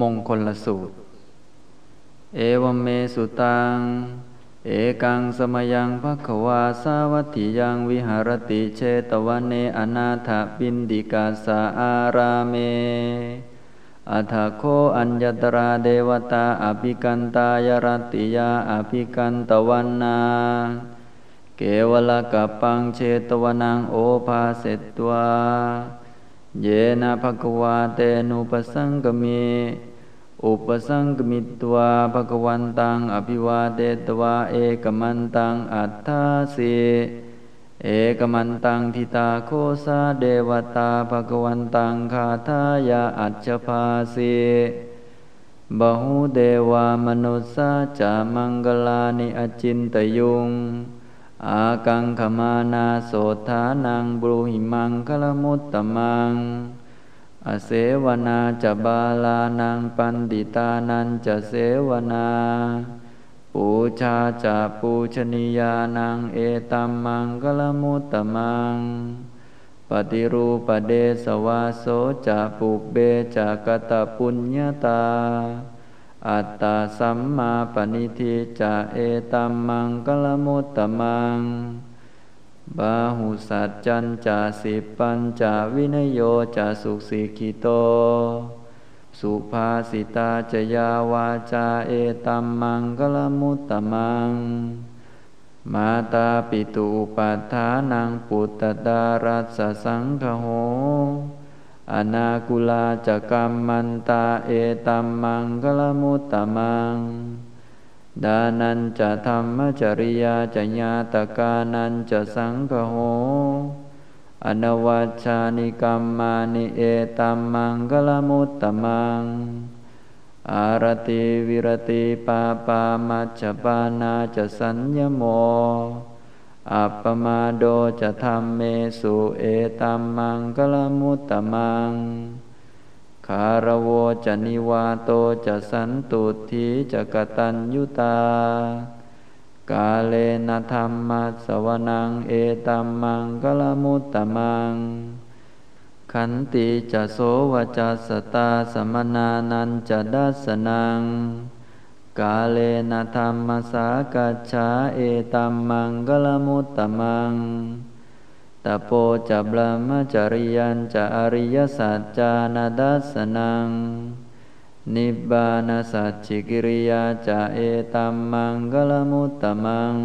มงคลสูตร เอวเมสุตัง เอกังสมยังภควาสาวัตถิยังวิหารติเชตวันเนอนาถปินดิกาสาอาราเมอัฏโคอัญญตราเดวตาอภิกันตายรติยาอภิกันตวันนาเกวลกัปังเชตวนังโอภาเสตวา เยนะภควาเตนุปสังกมิอุปสังกมิตวาภควันตังอภิวาเตตวาเอกมันตังอัตถาสีเอกมันตังทิตาโคสาเดวตาภควันตังคาทายาอัจฉภาสีบหูเดวามนุสสาจามังกลานิอจินตยุง อากังขมานาโสธานังบรุหิมังคลมุตตมัง อเสวนาจะบาลานังปันติตานันจะเสวนา ปูชาจะปูชนียานังเอตัมมังกลมุตตมัง ปฏิรูปเดสวาโสจะปุเบจะกตปุญญาตา อัตตาสัมมาปณิทิจะเอตัมมังกลมุตตมัง บาหุสัจจันจะสิปัญจะวินโยจะสุสิกิโต สุภาสิตาจยาวาจาเอตัมมังกลมุตตมัง มาตาปิตุปัฏฐานังปุตตดารัสสังคโห อนาคุลาจกรรมมันตาเอตัมมังกลมุตตมัง ดานันจะธรรมจริยาจะญาตกานันจะสังคโห อนวัชชานิกรรมานิเอตัมมังกลมุตตมัง อารติวิรติปาปามัจจปานาจะสัญญโม อัปปมาโดจะทำเมสุเอตัมมังกลมุตตมัง คารโวจะนิวาโตจะสันตุทีจะกตัญยุตา กาเลนะธรรมัสวนังเอตัมมังกลมุตตมัง ขันติจะโสวจัสตาสมนานันจะดัสนัง กาเลนะธรรมสากัจฉาเอตัมมังกลมุตตมังตโปจะบรมจริยันจะอริยสัจจานาดัสนัง นิบานาสัจจิกิริยาจะเอตัมมังกลมุตตมัง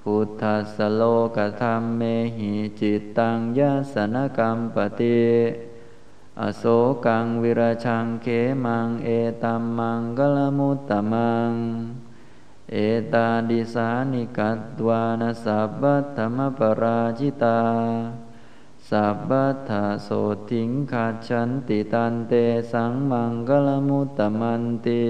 พุทธสโลกธรรมเมหิจิตตังยาสนกรรมปติ อโศกังวิราชังเขมังเอตัมมังกลมุตตมัง เอตาดิสานิกัตวานาสัพพธรรมปราชิตา สัพพทาโสทิงขาชันติตันเตสังมังกลมุตตมันติ